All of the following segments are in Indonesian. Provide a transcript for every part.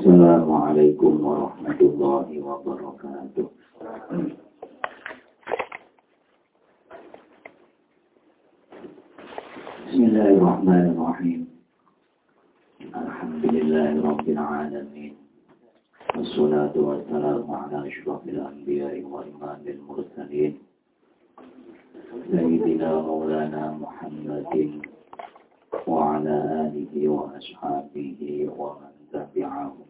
السلام عليكم ورحمة الله وبركاته. بسم الله الرحمن الرحيم. الحمد لله رب العالمين. والصلاة والسلام على أشرف الأنبياء وإمام المرسلين. سيدنا مولانا محمد وعلى آله وأصحابه ومن تبعهم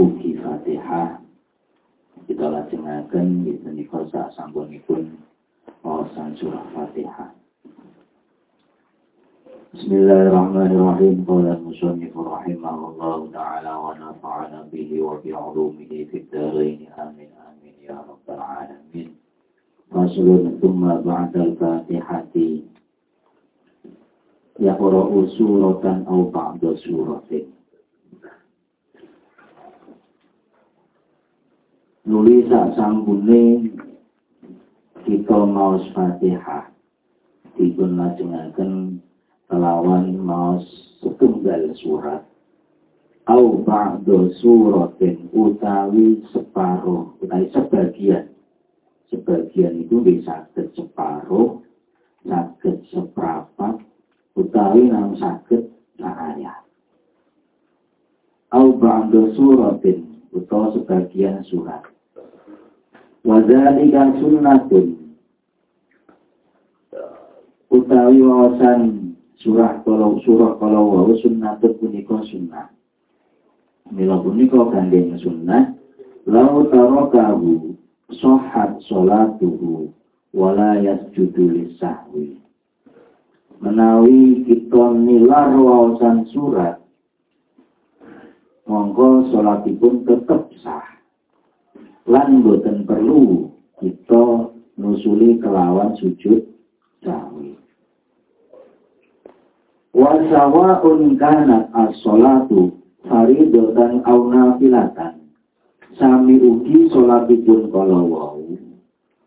ugi fatihah kita laksanakan di menikah sak sampunipun wawasan surah fatihah Bismillahirrahmanirrahim. Qala al-musannif rahimahullah ta'ala wa nafa'ana bihi wa bi'ulumihi fid dharain. Amin amin ya rabbal alamin. Faslun thumma ba'dal fatihati yaqra'u suratan aw ba'da suratin. Nulis sak sampune kita maos Fatihah. Dipun lajengaken kelawan maos setunggal surat. Au ba'da suratin utawi separuh utawi sebagian. Sebagian itu bisa sakit separuh sakit seprapat utawi nang sakit ayat. Au ba'da suratin utawa sebagian surat Wadzalika sunnatun utawi wawasan surah kalau surah kalau wawu sunnatun punika sunnah. Mila punika gandeng sunnah lau tarakahu sohat sholatuhu wala yasjudu lisahwi. Menawi kita nilar wawasan surat monggo sholatipun tetap sah lan boten perlu kita nusuli kelawan sujud sahwi. Wa sawa'un kanat as-salatu faridatan aw nafilatan. Sami ugi salatipun kala wau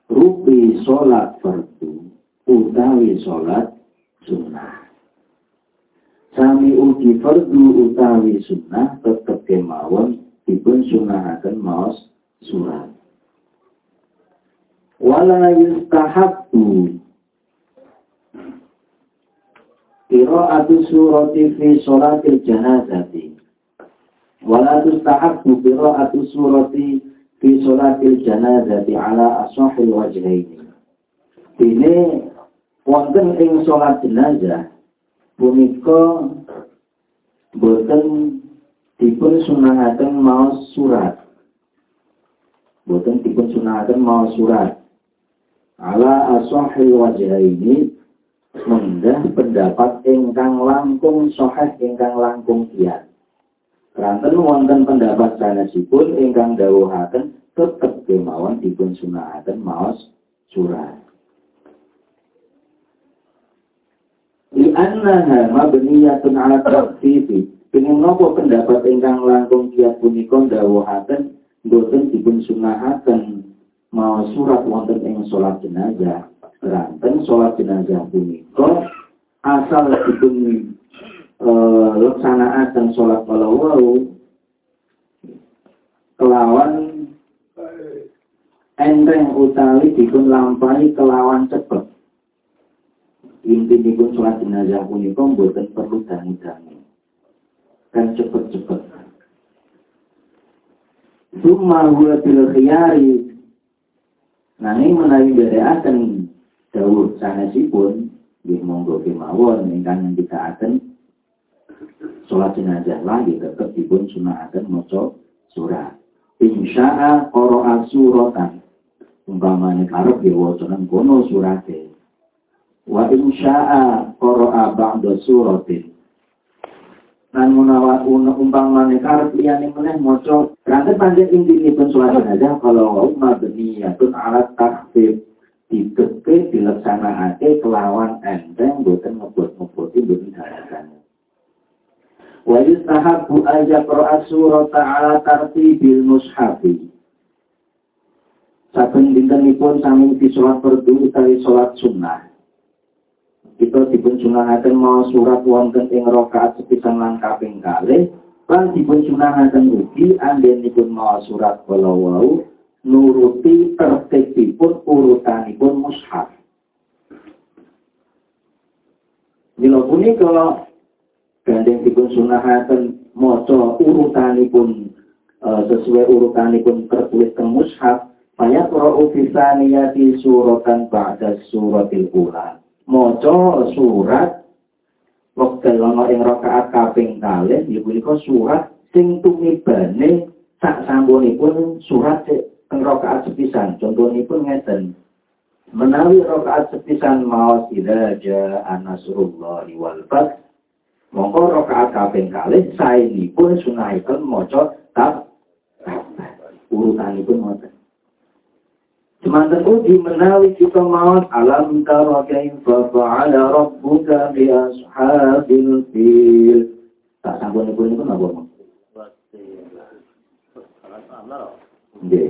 rupi salat fardu utawi salat sunnah. Sami ugi fardu utawi sunnah tetep kemawon dipun sunnahaken maos surat. Wala yustahabbu qira'atu surati fi sholatil janazati. Wala tustahabbu qira'atu surati fi sholatil janazati ala asahil wajhaini. Ini wonten ing salat jenazah punika boten dipun sunahaken maos surat dipun sunahaken mau surat. Ala asahil wajhaini mendah pendapat ingkang langkung sahih ingkang langkung kiat Ranten wonten pendapat sanesipun ingkang dawuhaken tetep kemawon dipun sunahaken maos surat. Li annaha mabniyatun ala tafsiri Pengen nopo pendapat ingkang langkung kiat punika dawuhaken boten dipun sunahaken mau surat wonten ing salat jenazah. Ranten salat jenazah punika asal dipun e, laksanakaken salat kala wau kelawan enteng utawi dipun lampahi kelawan cepet. Inti dipun salat jenazah punika boten perlu dangu-dangu kan cepet-cepet Summa huwa bil khiyari. Nanging menawi akan dawuh sanesipun nggih monggo kemawon ingkang ngendikaaken salat jenazah lagi tetep dipun sunnahaken maca surat. Insya'a qara'a suratan. Umpamane karep ya wacanen kono surate. Wa insya'a qara'a ba'da suratin. Lan menawa umpamane karep liyane meneh maca kanthi panjen intinipun sholat jenazah kalau mabniyatun alat takfir ditepe dilaksanakake kelawan enteng boten ngebut-ngebuti boten darakan wa yustahabu aja qira'a surata ala tartibil mushafi Saben dintenipun sami di sholat fardu utawi sholat sunnah. Kita dipun mau surat wonten ing rakaat sepisan lan kaping kalih lan dipun sunahaken ugi anggenipun mau surat kala wau nuruti tertibipun urutanipun mushaf. Mila punika gandeng dipun sunahaken maca urutanipun uh, sesuai urutanipun tertulis teng mushaf Faya qra'u fi saniyati suratan ba'da suratil ula. Maca surat wekdal ana ing rakaat kaping kalih ya punika surat sing tumibane sak sampunipun surat ing rakaat sepisan. Contonipun ngeten. Menawi rakaat sepisan maos ila ja'a nasrullahi wal fath Mongko rakaat kaping kalih saenipun sunahipun maca tab urutanipun maca Semantan uji menawi kita maut alam tara kaifa fa'ala rabbuka bi ashabil fil. Tak ibu ini pun apa? Nggih.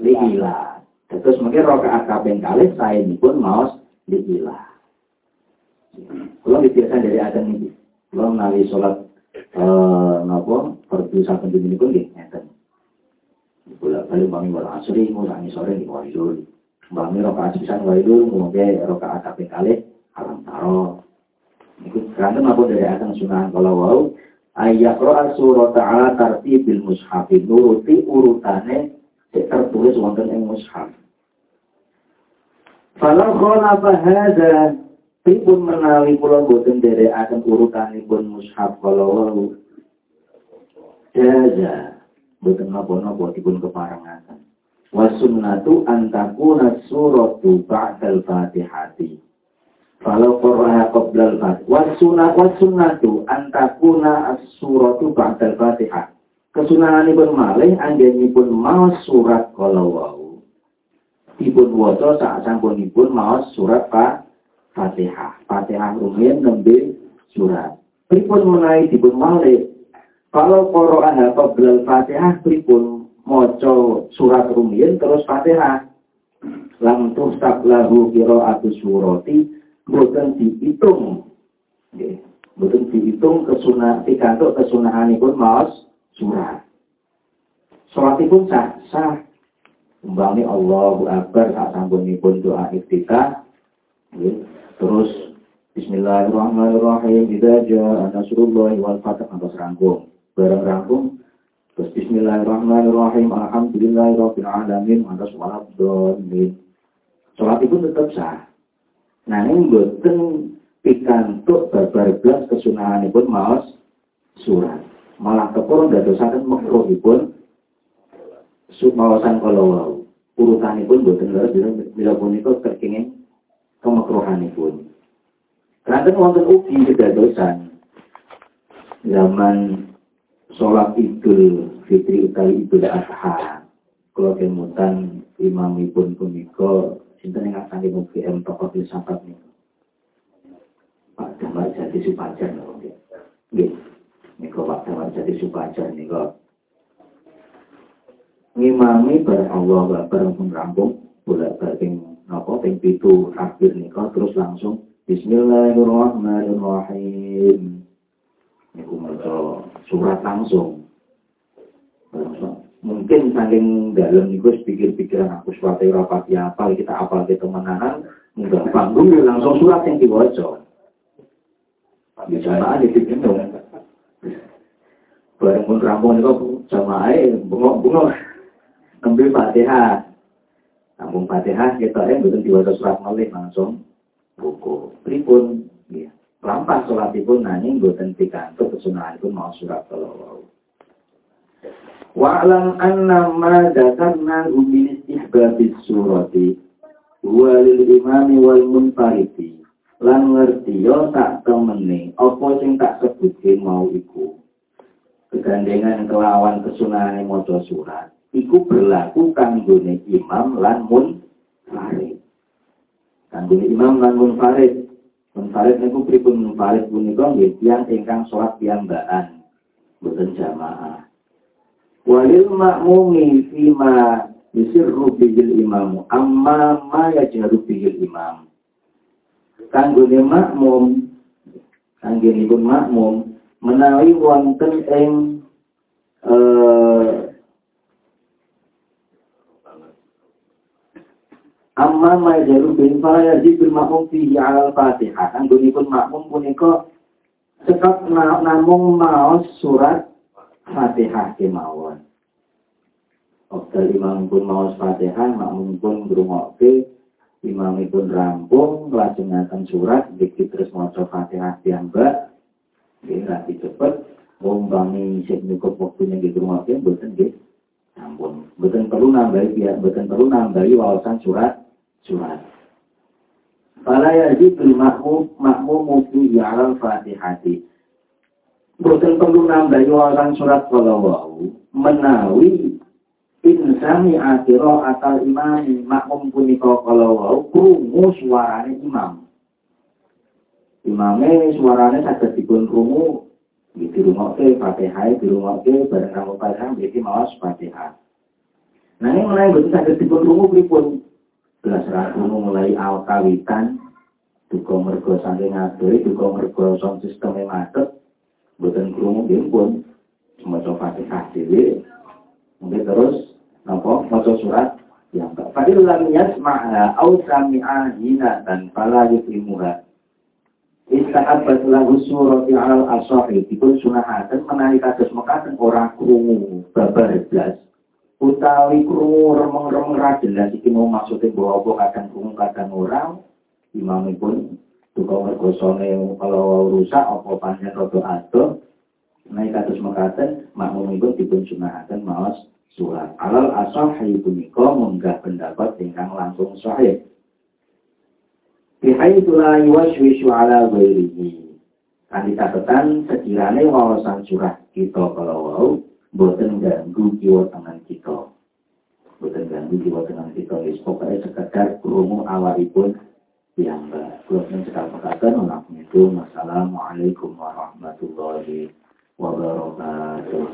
Lihila. Terus mungkin rakaat kali saya ini pun maos lihila. Kalau biasa dari adan ini, kalau menawi sholat eh napa dini pun nggih ngeten. Bola balik bangi wal asri, ngulangi sore di waidul. Bangi rokaat pisan waidul, ngomongke rokaat kaping kali alam taro. Iku kanten apa dari akan sunnah kalau wau ayat ro'a surat ta'ala tartibil mushafi nuruti urutane tertulis wonten ing mushaf. Falau khalafa hadza Pripun menawi kula boten akan urutanipun mushaf kalau wau jaza boten napa-napa dipun keparengaken. Wa sunnatu an takuna suratu ba'dal Fatihati. Kalau qara'a qabla al-Fatihah. Wa sunnatu an takuna as-suratu ba'dal Fatihah. Kesunahanipun malih anggenipun maos surat kala wau. Dipun waca sak sampunipun maos surat Pak Fatihah. Fatihah rumiyin nembe surat. Pripun menawi dipun malih kalau Qur'an belal Fatihah pripun maca surat rumiyin terus Fatihah. Lam tustab lahu qira'atu surati boten dihitung. Nggih, boten dihitung kesunah pikantuk kesunahanipun maos surat. Salatipun sah, sah. Umpami Allahu Akbar sak sampunipun doa iftitah. Terus Bismillahirrahmanirrahim. Idza jaa nasrullahi wal fath atas rangkum barang rampung terus bismillahirrahmanirrahim. Alhamdulillahirabbil alamin atas waladhdallin salat itu tetap sah. Nah ini boten pikantuk babar belas kesunahanipun maos surat. Malah kepurun dadosaken makruhipun kalau wau urutanipun boten leres bila punika kekenging kemakruhanipun. Kadang wonten ugi kedadosan zaman sholat idul fitri utawi idul adha. Kalau kemutan imamipun punika sinten yang akan dimugi M tokoh filsafat nih Pak Damar Jati Supajar nggih. Nika Pak Damar Jati Supajar nika ngimami bareng Allah bareng pun rampung bolak balik napa ping pitu akhir nika terus langsung Bismillahirrahmanirrahim. Niku maca surat langsung. Mungkin saking dalam niku pikir-pikiran aku suatu rapati apa kita apal kita menahan enggak panggung langsung surat yang dibaca. Di jamaah di gendong. Bareng pun rampung niku jamaah bengok-bengok ambil Fatihah. Namun Fatihah kita yang betul diwaca surat malih langsung buku. Pripun, ya. Lampas sholatipun nanging boten pikantuk kesunahanipun mau surat kalau Wa'lam anna ma dakarna min istihbabis surati walil imami wal munfariti. Lan ngerti yo tak temene apa sing tak sebutke mau iku? Kegandengan kelawan kesunahan maca surat iku berlaku kanggone imam lan mun farid kanggone imam lan mun farid mun farid niku pripun? Mun farid punika nggih tiyang ingkang salat piyambakan. Boten jamaah. Walil makmumi fima yusirru bihil imamu. Amma ma yajharu bihil imam. Kanggone makmum pun makmum menawi wonten ing eh Amma ma jaru bin fala yazidul makmum fihi alal fatihah. Anggonipun makmum punika sekap namung maos surat fatihah kemawon. Oktal imam pun maos fatihah, makmum pun berungokke, imamipun rampung, lajengaken surat, dikit terus maca fatihah piyambak, nggih rapi cepet, ngombani sik cukup waktunya gitu ngoke, boten nggih. Ampun, boten perlu nambahi ya, boten perlu nambahi wawasan surat surat. Fala yajibul makmum makmum fi alal fatihati. Boten perlu nambahi wawasan surat kalau menawi insani akhiro akal imami makmum punika kalau wau krungu suarane imam. Imame suarane saged dipun krungu di rumah ke fatihah di rumah ke bareng kamu pasang jadi mawas fatihah. Nah ini mulai betul saged dipun krungu pripun belas rakumu mulai awal kawitan duka mergo saking adohe duka mergo sound system macet boten krungu nggih pun maca Fatihah dhewe mungkin terus napa maca surat yang tak fadil lam yasma'a au sami'a hina dan fala yuslimuha Ista'abat lagu surat al asahi dipun sunahaken menawi kados mekaten ora krungu babar blas. Utawi krungu remeng-remeng jelas iki mau maksude bahwa kadang krungu kadang ora. Imamipun duka mergosone kalau rusak apa panjang rada adoh. Naik kados mekaten makmumipun dipun sunahaken maos surat. Alal asahi punika munggah pendapat ingkang langsung sahih Bihai la yuwaswisu ala wairihi Kali katakan sekiranya wawasan curah kita kalau wau, boten ganggu jiwa tangan kita. Boten ganggu jiwa tangan kita. Yes, pokoknya sekedar kurungu awaripun yang belum kita katakan anak itu Assalamualaikum warahmatullahi wabarakatuh.